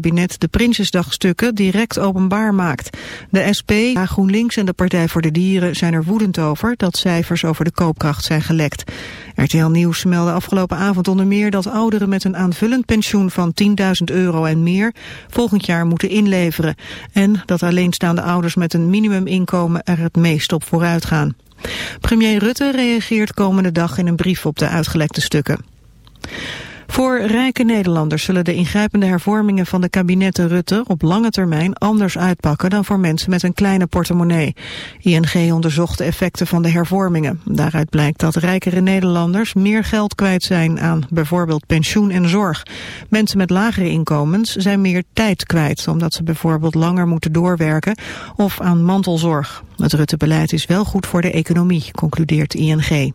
kabinet de Prinsjesdagstukken direct openbaar maakt. De SP, GroenLinks en de Partij voor de Dieren zijn er woedend over dat cijfers over de koopkracht zijn gelekt. RTL Nieuws meldde afgelopen avond onder meer dat ouderen met een aanvullend pensioen van 10.000 euro en meer volgend jaar moeten inleveren. En dat alleenstaande ouders met een minimuminkomen er het meest op vooruit gaan. Premier Rutte reageert komende dag in een brief op de uitgelekte stukken. Voor rijke Nederlanders zullen de ingrijpende hervormingen van de kabinetten Rutte op lange termijn anders uitpakken dan voor mensen met een kleine portemonnee. ING onderzocht de effecten van de hervormingen. Daaruit blijkt dat rijkere Nederlanders meer geld kwijt zijn aan bijvoorbeeld pensioen en zorg. Mensen met lagere inkomens zijn meer tijd kwijt omdat ze bijvoorbeeld langer moeten doorwerken of aan mantelzorg. Het Rutte-beleid is wel goed voor de economie, concludeert ING.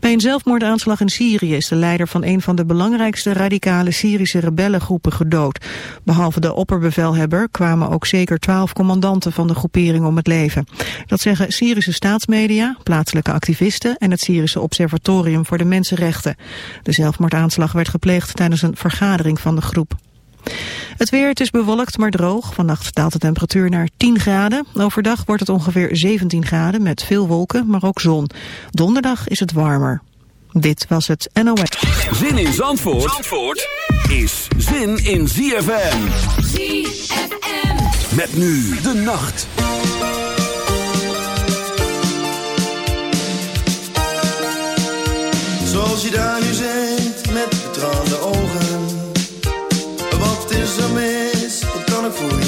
Bij een zelfmoordaanslag in Syrië is de leider van een van de belangrijkste radicale Syrische rebellengroepen gedood. Behalve de opperbevelhebber kwamen ook zeker twaalf commandanten van de groepering om het leven. Dat zeggen Syrische staatsmedia, plaatselijke activisten en het Syrische Observatorium voor de Mensenrechten. De zelfmoordaanslag werd gepleegd tijdens een vergadering van de groep. Het weer, het is bewolkt maar droog. Vannacht daalt de temperatuur naar 10 graden. Overdag wordt het ongeveer 17 graden met veel wolken, maar ook zon. Donderdag is het warmer. Dit was het NOS. Zin in Zandvoort, Zandvoort is zin in ZFM. ZFM. Met nu de nacht. Zoals je daar nu zit met betraande ogen coming for you.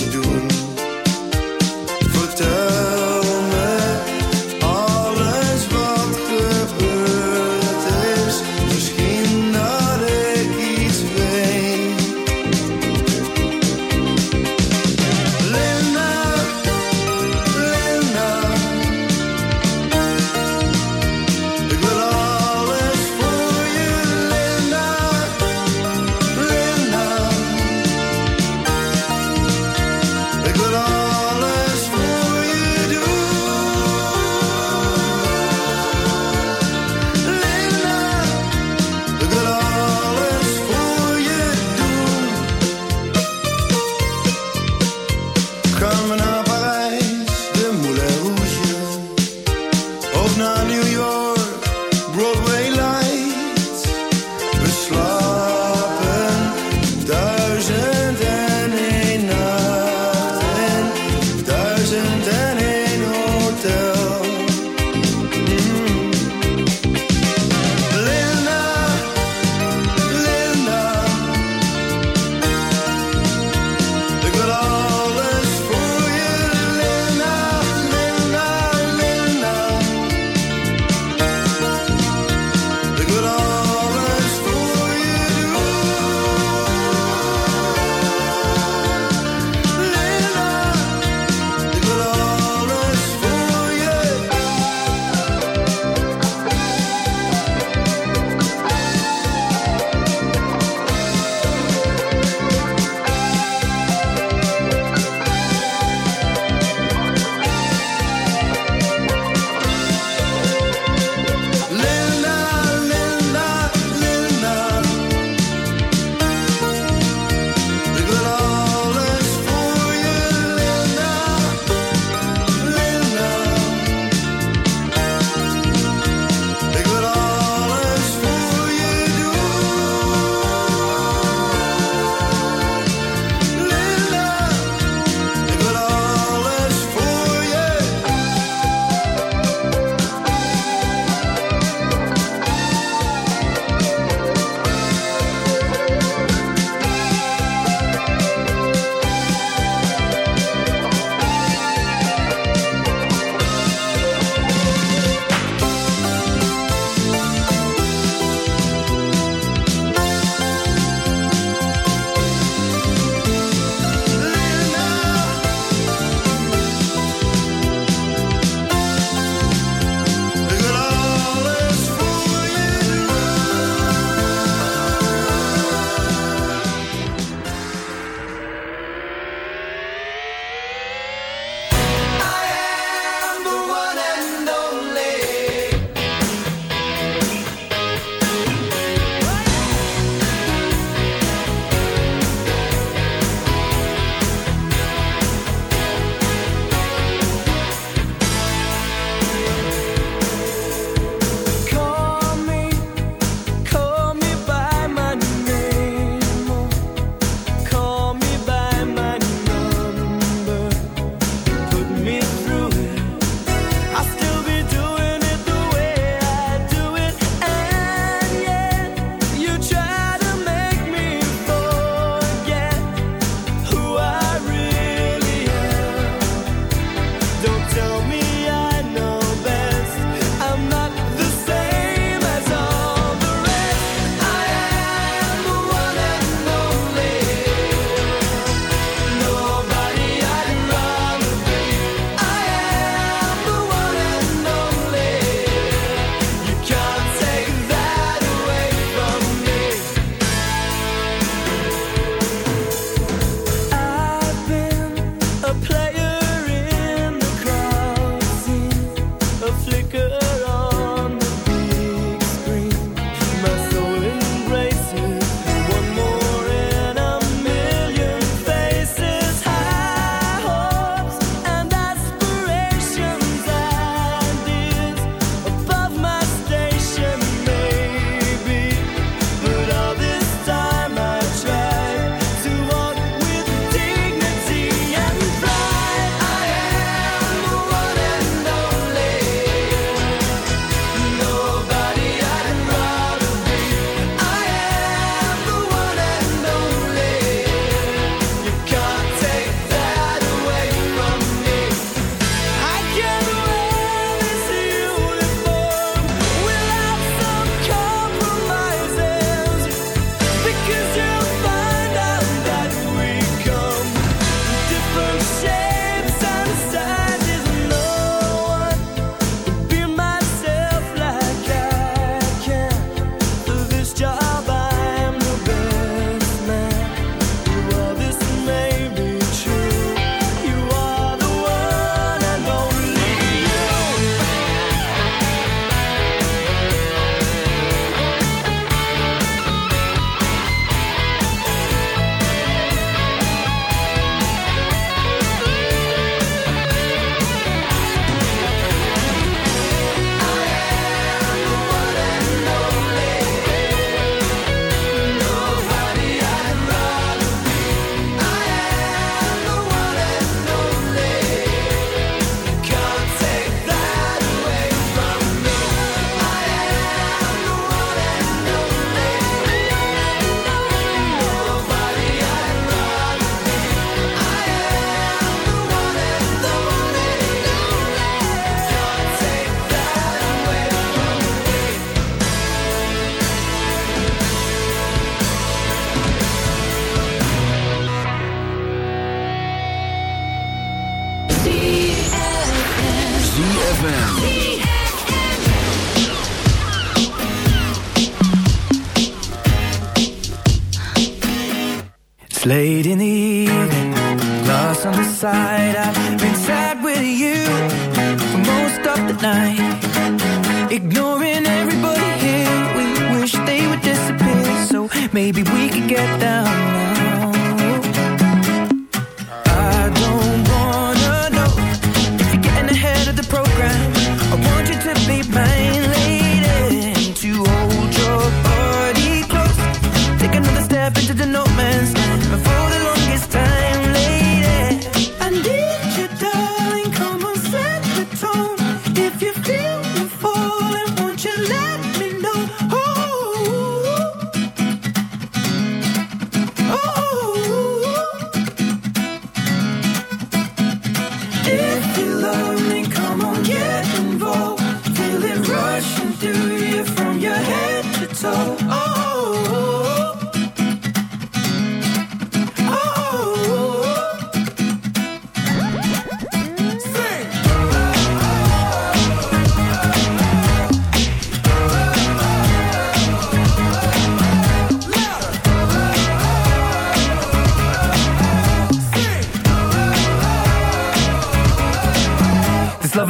Rushing through you from your head to toe. Oh,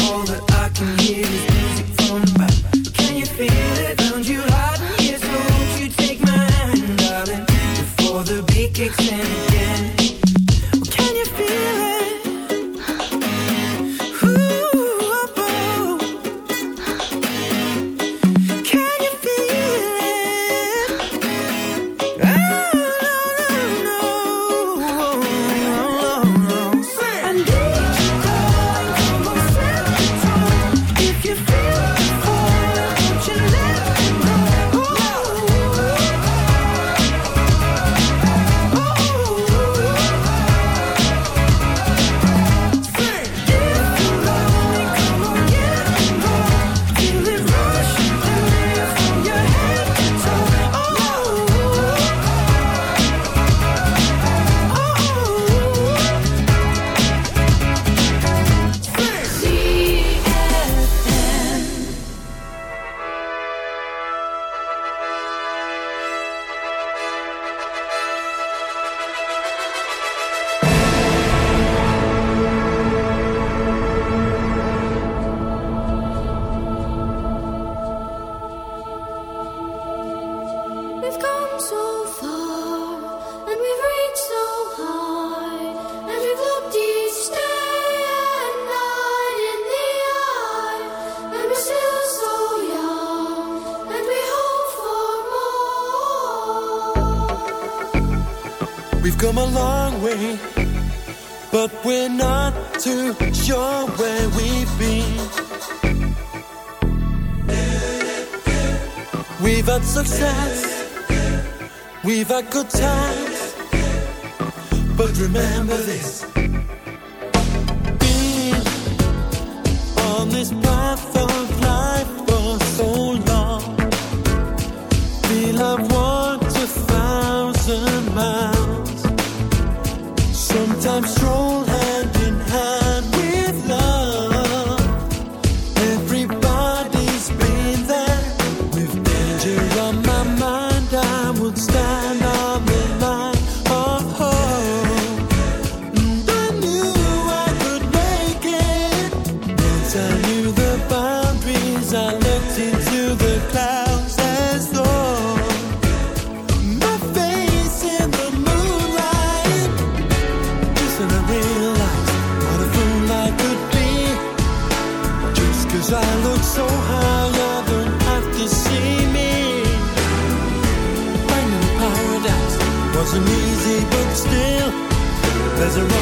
All that I can hear. had good times, but remember this. Been on this path of life for so long. Feel I've walked a thousand miles. There's a road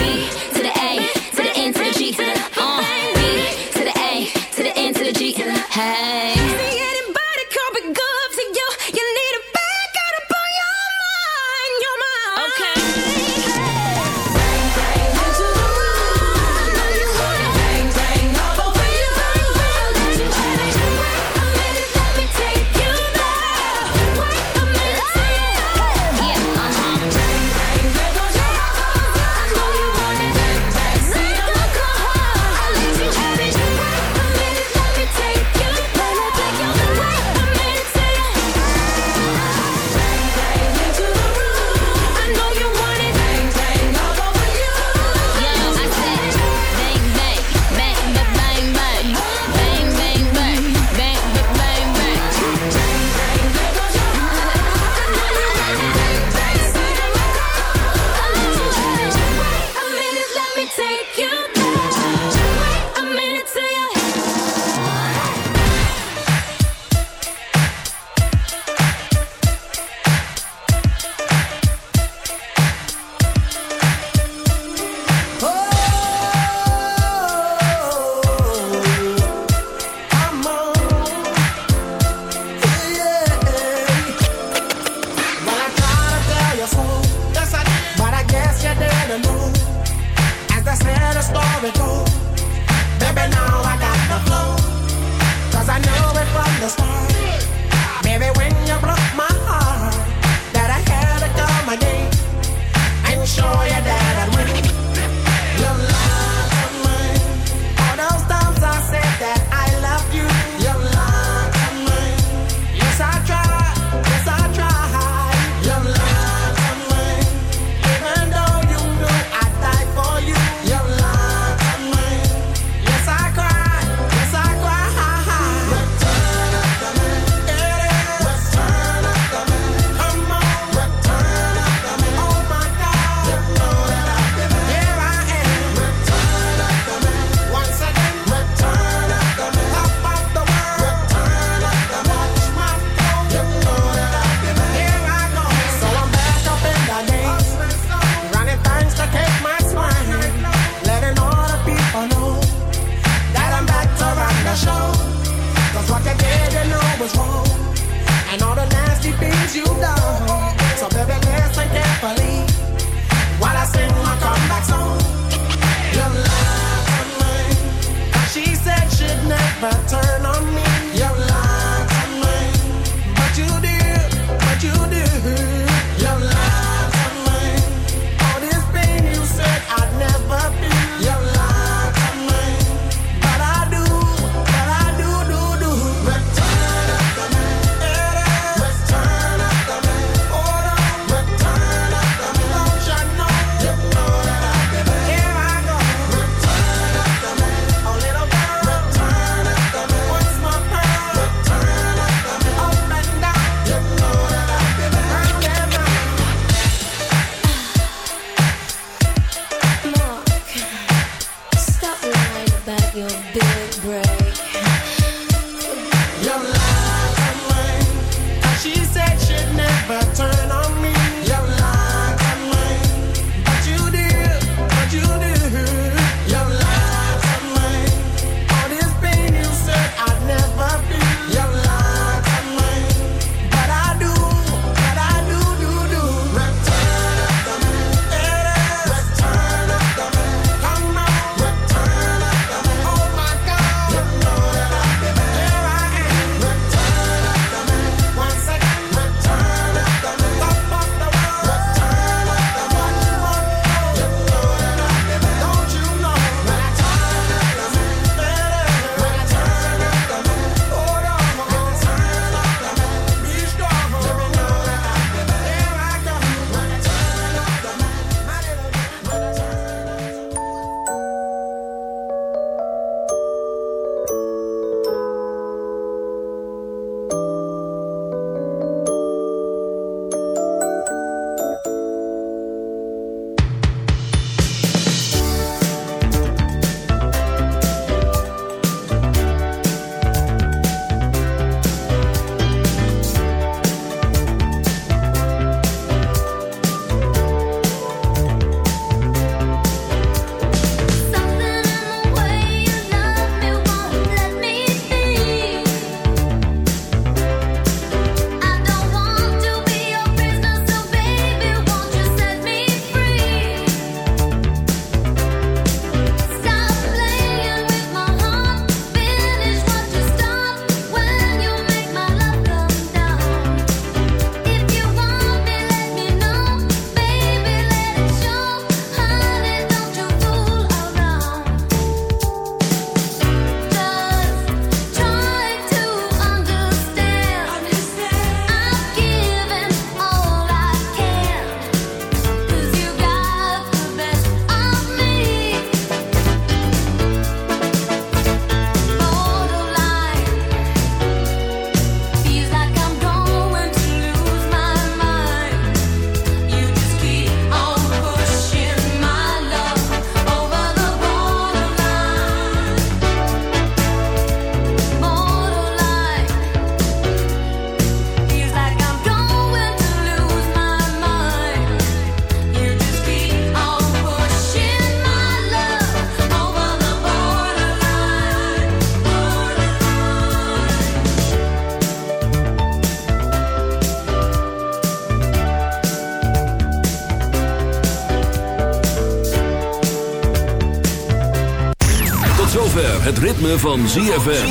Ritme van ZFM.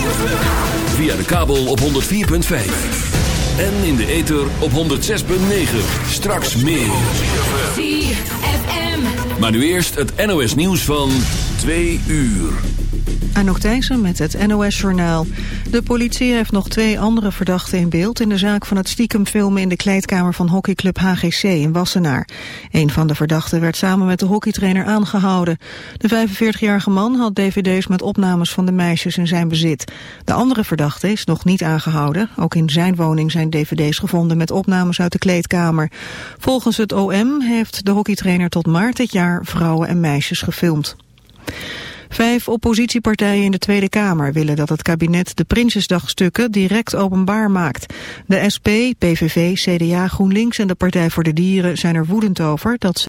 Via de kabel op 104.5. En in de ether op 106.9. Straks meer. ZFM. Maar nu eerst het NOS nieuws van 2 uur. Anouk Thijssen met het NOS-journaal. De politie heeft nog twee andere verdachten in beeld... in de zaak van het stiekem filmen in de kleedkamer van hockeyclub HGC in Wassenaar. Een van de verdachten werd samen met de hockeytrainer aangehouden. De 45-jarige man had dvd's met opnames van de meisjes in zijn bezit. De andere verdachte is nog niet aangehouden. Ook in zijn woning zijn dvd's gevonden met opnames uit de kleedkamer. Volgens het OM heeft de hockeytrainer tot maart dit jaar vrouwen en meisjes gefilmd. Vijf oppositiepartijen in de Tweede Kamer willen dat het kabinet de Prinsjesdagstukken direct openbaar maakt. De SP, PVV, CDA, GroenLinks en de Partij voor de Dieren zijn er woedend over dat